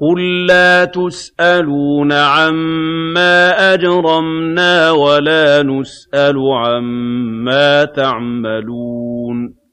قُل لَّا تُسْأَلُونَ عَمَّا أَجْرَمْنَا وَلَا نُسْأَلُ عَمَّا تَعْمَلُونَ